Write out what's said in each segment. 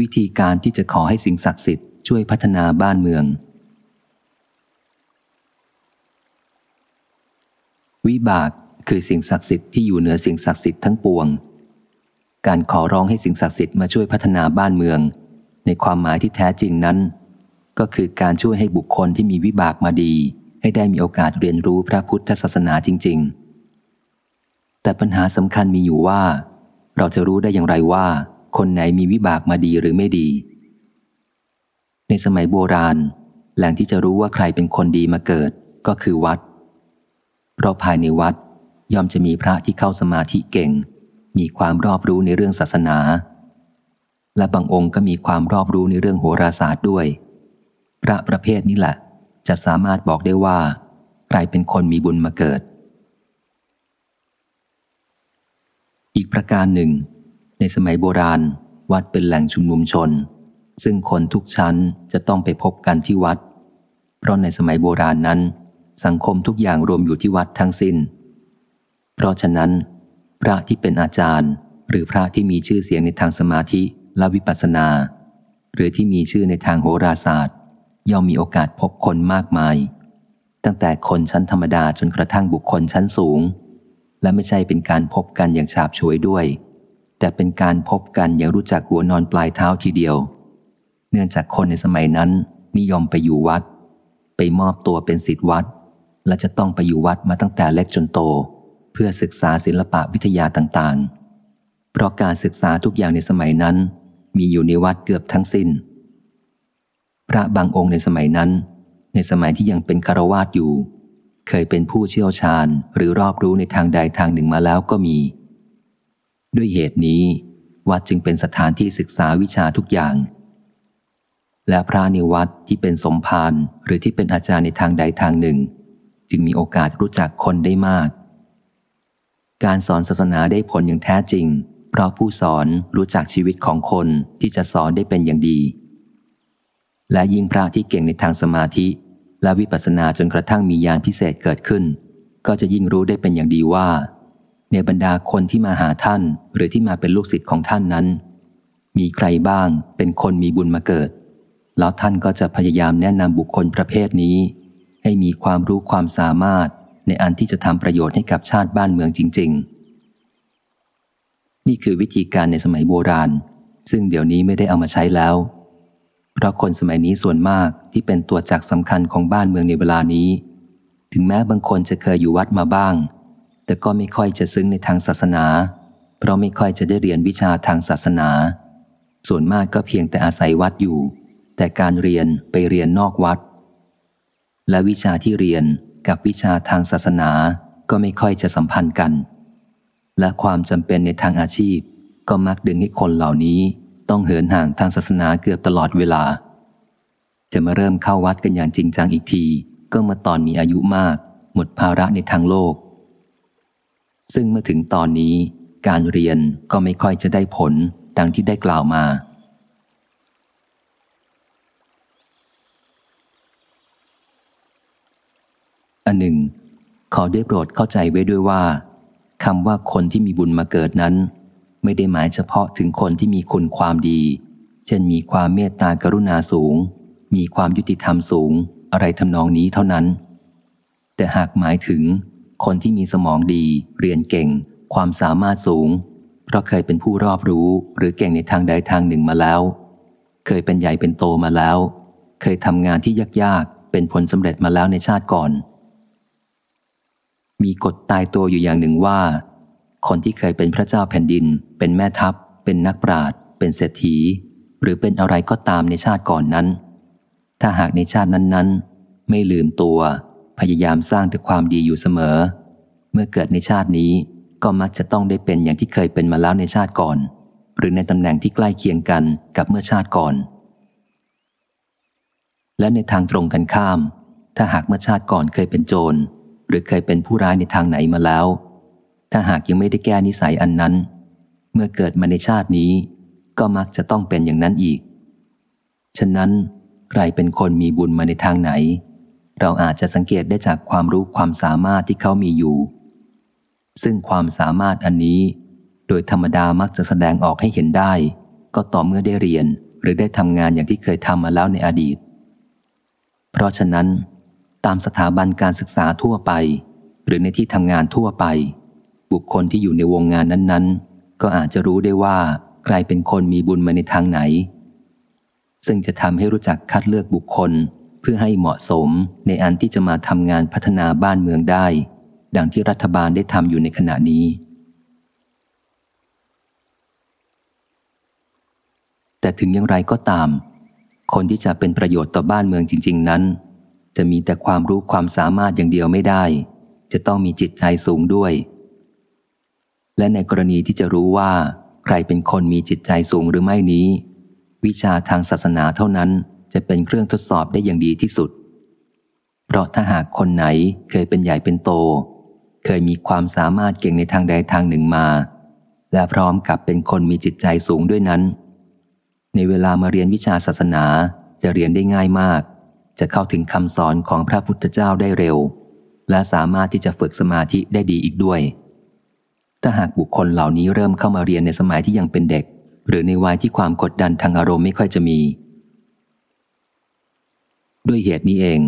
วิธีการที่จะขอให้สิ่งศักดิ์สิทธิ์ช่วยพัฒนาบ้านเมือง วิบากคือสิ่งศักดิ์สิทธิ์ที่อยู่เหนือสิ่งศักดิ์สิทธิ์ทั้งปวง การขอร้องให้สิ่งศักดิ์สิทธิ์มาช่วยพัฒนาบ้านเมือง ในความหมายที่แท้จริงนั้น ก็คือการช่วยให้บุคคลที่มีวิบากมาดี ให้ได้มีโอกาสเรียนรู้พระพุทธศาสนาจริง ๆ แต่ปัญหาสำคัญมีอยู่ว่า เราจะรู้ได้อย่างไรว่า คนไหนมีวิบากมาดีหรือไม่ดี ในสมัยโบราณ แหล่งที่จะรู้ว่าใครเป็นคนดีมาเกิดก็คือวัด เพราะภายในวัดย่อมจะมีพระที่เข้าสมาธิเก่ง มีความรอบรู้ในเรื่องศาสนา และบางองค์ก็มีความรอบรู้ในเรื่องโหราศาสตร์ด้วย พระประเภทนี้แหละ จะสามารถบอกได้ว่า ใครเป็นคนมีบุญมาเกิด อีกประการหนึ่ง ในสมัยโบราณ วัดเป็นแหล่งชุมนุมชน ซึ่งคนทุกชั้นจะต้องไปพบกันที่วัด เพราะในสมัยโบราณนั้น สังคมทุกอย่างรวมอยู่ที่วัดทั้งสิน้น เพราะฉะนั้น พระที่เป็นอาจารย์ หรือพระที่มีชื่อเสียงในทางสมาธิและวิปัสสนา หรือที่มีชื่อในทางโหราศาสตร์ ย่อมมีโอกาสพบคนมากมาย ตั้งแต่คนชั้นธรรมดาจนกระทั่งบุคคลชั้นสูง และไม่ใช่เป็นการพบกันอย่างฉาบฉวยด้วย แต่เป็นการพบกันอย่างรู้จักหัวนอนปลายเท้าทีเดียว เนื่องจากคนในสมัยนั้นนิยมไปอยู่วัด ไปมอบตัวเป็นศิษย์วัด และจะต้องไปอยู่วัดมาตั้งแต่เล็กจนโต เพื่อศึกษาศิลปะวิทยาต่างๆ เพราะการศึกษาทุกอย่างในสมัยนั้น มีอยู่ในวัดเกือบทั้งสิน้น พระบางองค์ในสมัยนั้น ในสมัยที่ยังเป็นคารวาสอยู่ เคยเป็นผู้เชี่ยวชาญหรือรอบรู้ในทางใดทางหนึ่งมาแล้วก็มี ด้วยเหตุนี้วัดจึงเป็นสถานที่ศึกษาวิชาทุกอย่าง และพระในวัดที่เป็นสมภารหรือที่เป็นอาจารย์ในทางใดทางหนึ่ง จึงมีโอกาสรู้จักคนได้มาก การสอนศาสนาได้ผลอย่างแท้จริง เพราะผู้สอนรู้จักชีวิตของคนที่จะสอนได้เป็นอย่างดี และยิ่งพระที่เก่งในทางสมาธิ และวิปัสสนาจนกระทั่งมีญาณพิเศษเกิดขึ้น ก็จะยิ่งรู้ได้เป็นอย่างดีว่า ในบรรดาคนที่มาหาท่าน หรือที่มาเป็นลูกศิษย์ของท่านนั้น มีใครบ้างเป็นคนมีบุญมาเกิด แล้วท่านก็จะพยายามแนะนำบุคคลประเภทนี้ ให้มีความรู้ความสามารถในอันที่จะทำประโยชน์ให้กับชาติบ้านเมืองจริง ๆ นี่คือวิธีการในสมัยโบราณ ซึ่งเดี๋ยวนี้ไม่ได้เอามาใช้แล้ว เพราะคนสมัยนี้ส่วนมากที่เป็นตัวจักสำคัญของบ้านเมืองในเวลานี้ ถึงแม้บางคนจะเคยอยู่วัดมาบ้าง แต่ก็ไม่ค่อยจะซึ้งในทางศาสนา เพราะไม่ค่อยจะได้เรียนวิชาทางศาสนา ส่วนมากก็เพียงแต่อาศัยวัดอยู่ แต่การเรียนไปเรียนนอกวัด และวิชาที่เรียนกับวิชาทางศาสนาก็ไม่ค่อยจะสัมพันธ์กัน และความจำเป็นในทางอาชีพ ก็มักดึงให้คนเหล่านี้ต้องเหินห่างทางศาสนาเกือบตลอดเวลา จะมาเริ่มเข้าวัดกันอย่างจริงจังอีกที ก็มื่อตอนมีอายุมาก หมดภาระในทางโลก ซึ่งเมื่อถึงตอนนี้การเรียนก็ไม่ค่อยจะได้ผลดังที่ได้กล่าวมา อันหนึ่ง ขอได้โปรดเข้าใจไว้ด้วยว่าคำว่าคนที่มีบุญมาเกิดนั้น ไม่ได้หมายเฉพาะถึงคนที่มีคุณความดี เช่นมีความเมตตากรุณาสูง มีความยุติธรรมสูง อะไรทำนองนี้เท่านั้น แต่หากหมายถึง คนที่มีสมองดี เรียนเก่ง ความสามารถสูง เพราะเคยเป็นผู้รอบรู้ หรือเก่งในทางใดทางหนึ่งมาแล้ว เคยเป็นใหญ่เป็นโตมาแล้ว เคยทำงานที่ยากๆ เป็นผลสำเร็จมาแล้วในชาติก่อน มีกฎตายตัวอยู่อย่างหนึ่งว่า คนที่เคยเป็นพระเจ้าแผ่นดิน เป็นแม่ทัพ เป็นนักปราชญ์เป็นเศรษฐี หรือเป็นอะไรก็ตามในชาติก่อนนั้น ถ้าหากในชาตินั้นๆ ไม่ลืมตัว พยายามสร้างแต่ความดีอยู่เสมอ เมื่อเกิดในชาตินี้ก็มักจะต้องได้เป็นอย่างที่เคยเป็นมาแล้วในชาติก่อน หรือในตำแหน่งที่ใกล้เคียงกันกับเมื่อชาติก่อน และในทางตรงกันข้าม ถ้าหากเมื่อชาติก่อนเคยเป็นโจร หรือเคยเป็นผู้ร้ายในทางไหนมาแล้ว ถ้าหากยังไม่ได้แก้นิสัยอันนั้น เมื่อเกิดมาในชาตินี้ ก็มักจะต้องเป็นอย่างนั้นอีก ฉะนั้นใครเป็นคนมีบุญมาในทางไหน เราอาจจะสังเกตได้จากความรู้ความสามารถที่เขามีอยู่ ซึ่งความสามารถอันนี้ โดยธรรมดามักจะแสดงออกให้เห็นได้ ก็ต่อเมื่อได้เรียนหรือได้ทำงานอย่างที่เคยทำมาแล้วในอดีต เพราะฉะนั้น ตามสถาบันการศึกษาทั่วไป หรือในที่ทำงานทั่วไป บุคคลที่อยู่ในวงงานนั้นๆ ก็อาจจะรู้ได้ว่าใครเป็นคนมีบุญมาในทางไหน ซึ่งจะทำให้รู้จักคัดเลือกบุคคล เพื่อให้เหมาะสมในอันที่จะมาทำงานพัฒนาบ้านเมืองได้ ดังที่รัฐบาลได้ทำอยู่ในขณะนี้ แต่ถึงอย่างไรก็ตาม คนที่จะเป็นประโยชน์ต่อบ้านเมืองจริง ๆ นั้น จะมีแต่ความรู้ความสามารถอย่างเดียวไม่ได้ จะต้องมีจิตใจสูงด้วย และในกรณีที่จะรู้ว่า ใครเป็นคนมีจิตใจสูงหรือไม่นี้ วิชาทางศาสนาเท่านั้น จะเป็นเครื่องทดสอบได้อย่างดีที่สุด เพราะถ้าหากคนไหนเคยเป็นใหญ่เป็นโต เคยมีความสามารถเก่งในทางใดทางหนึ่งมา และพร้อมกับเป็นคนมีจิตใจสูงด้วยนั้น ในเวลามาเรียนวิชาศาสนาจะเรียนได้ง่ายมาก จะเข้าถึงคำสอนของพระพุทธเจ้าได้เร็ว และสามารถที่จะฝึกสมาธิได้ดีอีกด้วย ถ้าหากบุคคลเหล่านี้เริ่มเข้ามาเรียนในสมัยที่ยังเป็นเด็ก หรือในวัยที่ความกดดันทางอารมณ์ไม่ค่อยจะมี ด้วยเหตุนี้เอง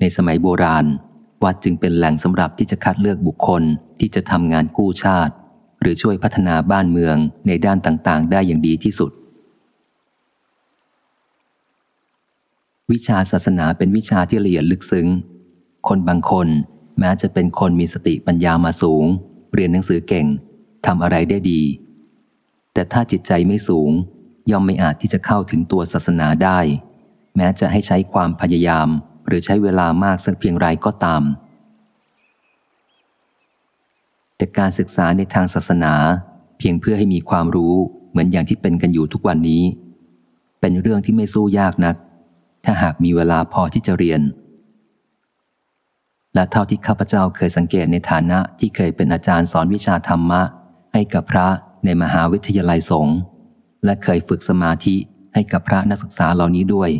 ในสมัยโบราณ วัดจึงเป็นแหล่งสำหรับที่จะคัดเลือกบุคคลที่จะทำงานกู้ชาติ หรือช่วยพัฒนาบ้านเมืองในด้านต่างๆ ได้อย่างดีที่สุด วิชาศาสนาเป็นวิชาที่ละเอียดลึกซึ้ง คนบางคนแม้จะเป็นคนมีสติปัญญามาสูง เรียนหนังสือเก่งทำอะไรได้ดี แต่ถ้าจิตใจไม่สูง ย่อมไม่อาจที่จะเข้าถึงตัวศาสนาได้ แม้จะให้ใช้ความพยายาม หรือใช้เวลามากสักเพียงไรก็ตาม แต่การศึกษาในทางศาสนา เพียงเพื่อให้มีความรู้เหมือนอย่างที่เป็นกันอยู่ทุกวันนี้ เป็นเรื่องที่ไม่สู้ยากนัก ถ้าหากมีเวลาพอที่จะเรียน และเท่าที่ข้าพเจ้าเคยสังเกตในฐานะที่เคยเป็นอาจารย์สอนวิชาธรรมะ ให้กับพระในมหาวิทยาลัยสงฆ์และเคยฝึกสมาธิให้กับพระนักศึกษาเหล่านี้ด้วย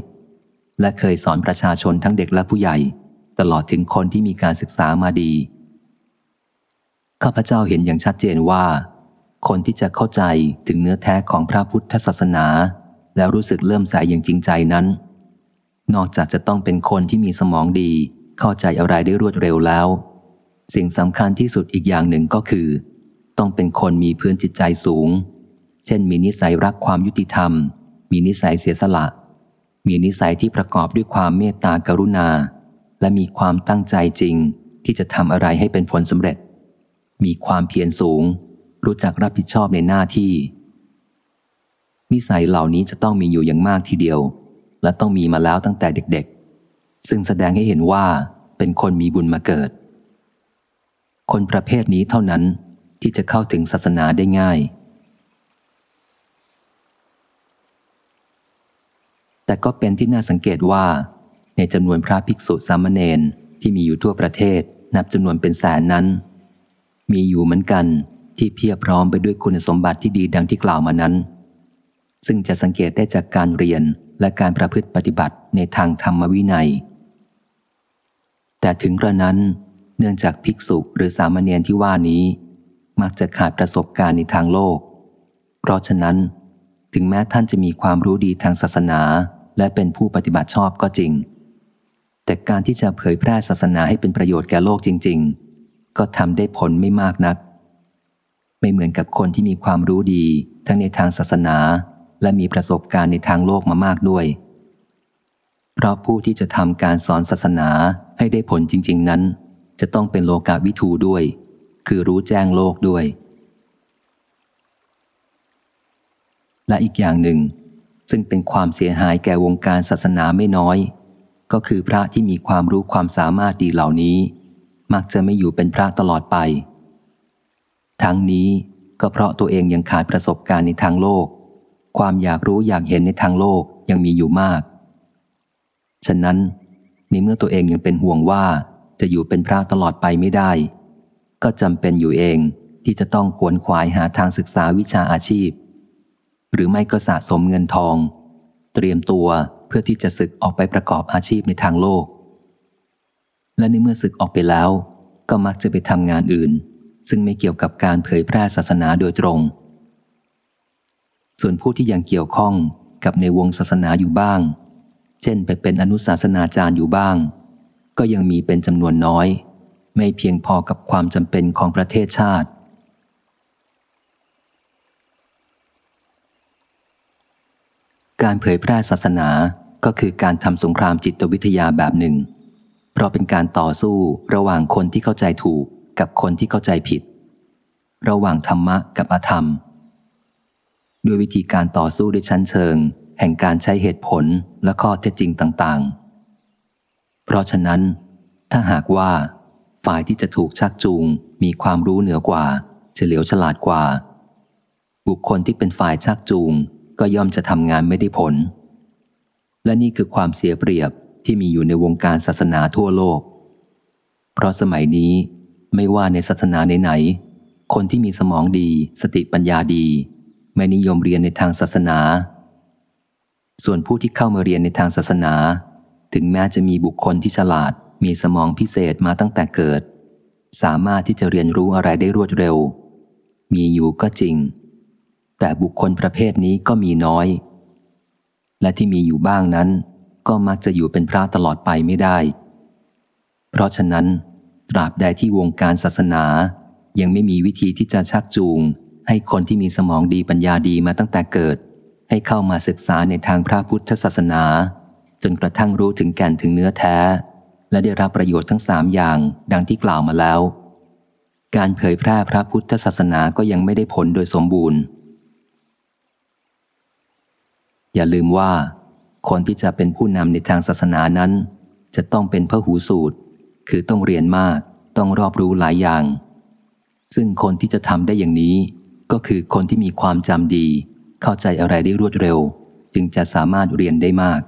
และเคยสอนประชาชนทั้งเด็กและผู้ใหญ่ ตลอดถึงคนที่มีการศึกษามาดี ข้าพเจ้าเห็นอย่างชัดเจนว่า คนที่จะเข้าใจถึงเนื้อแท้ของพระพุทธศาสนา แล้วรู้สึกเลื่มใสยอย่างจริงใจนั้น นอกจากจะต้องเป็นคนที่มีสมองดี เข้าใจอะไรได้รวดเร็วแล้ว สิ่งสำคัญที่สุดอีกอย่างหนึ่งก็คือ ต้องเป็นคนมีพื้นจิตใจสูง เช่นมีนิสัยรักความยุติธรรม มีนิสัยเสียสละ มีนิสัยที่ประกอบด้วยความเมตตากรุณา และมีความตั้งใจจริง ที่จะทำอะไรให้เป็นผลสำเร็จ มีความเพียรสูง รู้จักรับผิดชอบในหน้าที่ นิสัยเหล่านี้จะต้องมีอยู่อย่างมากทีเดียว และต้องมีมาแล้วตั้งแต่เด็กๆ ซึ่งแสดงให้เห็นว่าเป็นคนมีบุญมาเกิด คนประเภทนี้เท่านั้นที่จะเข้าถึงศาสนาได้ง่าย แต่ก็เป็นที่น่าสังเกตว่า ในจำนวนพระภิกษุสามเณรที่มีอยู่ทั่วประเทศนับจำนวนเป็นแสนนั้น มีอยู่เหมือนกันที่เพียบพร้อมไปด้วยคุณสมบัติที่ดีดังที่กล่าวมานั้น ซึ่งจะสังเกตได้จากการเรียนและการประพฤติปฏิบัติในทางธรรมวินัย แต่ถึงกระนั้น เนื่องจากภิกษุหรือสามเณรที่ว่านี้ มักจะขาดประสบการณ์ในทางโลก เพราะฉะนั้น ถึงแม้ท่านจะมีความรู้ดีทางศาสนา และเป็นผู้ปฏิบัติชอบก็จริง แต่การที่จะเผยแพร่ศาสนาให้เป็นประโยชน์แก่โลกจริง ๆ ก็ทำได้ผลไม่มากนัก ไม่เหมือนกับคนที่มีความรู้ดี ทั้งในทางศาสนา และมีประสบการณ์ในทางโลกมามากด้วย เพราะผู้ที่จะทำการสอนศาสนาให้ได้ผลจริง ๆ นั้น จะต้องเป็นโลกาวิทูด้วย คือรู้แจ้งโลกด้วยและอีกอย่างหนึ่ง ซึ่งเป็นความเสียหายแก่วงการศาสนาไม่น้อย ก็คือพระที่มีความรู้ความสามารถดีเหล่านี้ มักจะไม่อยู่เป็นพระตลอดไป ทั้งนี้ก็เพราะตัวเองยังขาดประสบการณ์ในทางโลก ความอยากรู้อยากเห็นในทางโลกยังมีอยู่มาก ฉะนั้นในเมื่อตัวเองยังเป็นห่วงว่าจะอยู่เป็นพระตลอดไปไม่ได้ ก็จำเป็นอยู่เองที่จะต้องขวนขวายหาทางศึกษาวิชาอาชีพ หรือไม่ก็สะสมเงินทอง เตรียมตัวเพื่อที่จะศึกออกไปประกอบอาชีพในทางโลก และในเมื่อศึกออกไปแล้ว ก็มักจะไปทำงานอื่น ซึ่งไม่เกี่ยวกับการเผยแพร่ศาสนาโดยตรง ส่วนผู้ที่ยังเกี่ยวข้องกับในวงศาสนาอยู่บ้าง เช่นไปเป็นอนุศาสนาจารย์อยู่บ้าง ก็ยังมีเป็นจำนวนน้อย ไม่เพียงพอกับความจำเป็นของประเทศชาติ การเผยแพร่ศาสนาก็คือการทำสงครามจิตวิทยาแบบหนึ่ง เพราะเป็นการต่อสู้ระหว่างคนที่เข้าใจถูกกับคนที่เข้าใจผิด ระหว่างธรรมะกับอธรรม ด้วยวิธีการต่อสู้ด้วยชั้นเชิง แห่งการใช้เหตุผลและข้อเท็จจริงต่างๆ เพราะฉะนั้น ถ้าหากว่า ฝ่ายที่จะถูกชักจูงมีความรู้เหนือกว่า เฉลียวฉลาดกว่า บุคคลที่เป็นฝ่ายชักจูง ก็ย่อมจะทำงานไม่ได้ผล และนี่คือความเสียเปรียบที่มีอยู่ในวงการศาสนาทั่วโลก เพราะสมัยนี้ไม่ว่าในศาสนาไหนๆคนที่มีสมองดี สติปัญญาดี ไม่นิยมเรียนในทางศาสนา ส่วนผู้ที่เข้ามาเรียนในทางศาสนา ถึงแม้จะมีบุคคลที่ฉลาด มีสมองพิเศษมาตั้งแต่เกิด สามารถที่จะเรียนรู้อะไรได้รวดเร็ว มีอยู่ก็จริง แต่บุคคลประเภทนี้ก็มีน้อย และที่มีอยู่บ้างนั้น ก็มักจะอยู่เป็นพระตลอดไปไม่ได้ เพราะฉะนั้น ตราบใดที่วงการศาสนายังไม่มีวิธีที่จะชักจูง ให้คนที่มีสมองดีปัญญาดีมาตั้งแต่เกิด ให้เข้ามาศึกษาในทางพระพุทธศาสนา จนกระทั่งรู้ถึงแก่นถึงเนื้อแท้ และได้รับประโยชน์ทั้งสามอย่างดังที่กล่าวมาแล้ว การเผยแพร่พระพุทธศาสนาก็ยังไม่ได้ผลโดยสมบูรณ์ อย่าลืมว่า คนที่จะเป็นผู้นำในทางศาสนานั้น จะต้องเป็นพระหูสูตร คือต้องเรียนมาก ต้องรอบรู้หลายอย่าง ซึ่งคนที่จะทำได้อย่างนี้ ก็คือคนที่มีความจำดี เข้าใจอะไรได้รวดเร็ว จึงจะสามารถเรียนได้มาก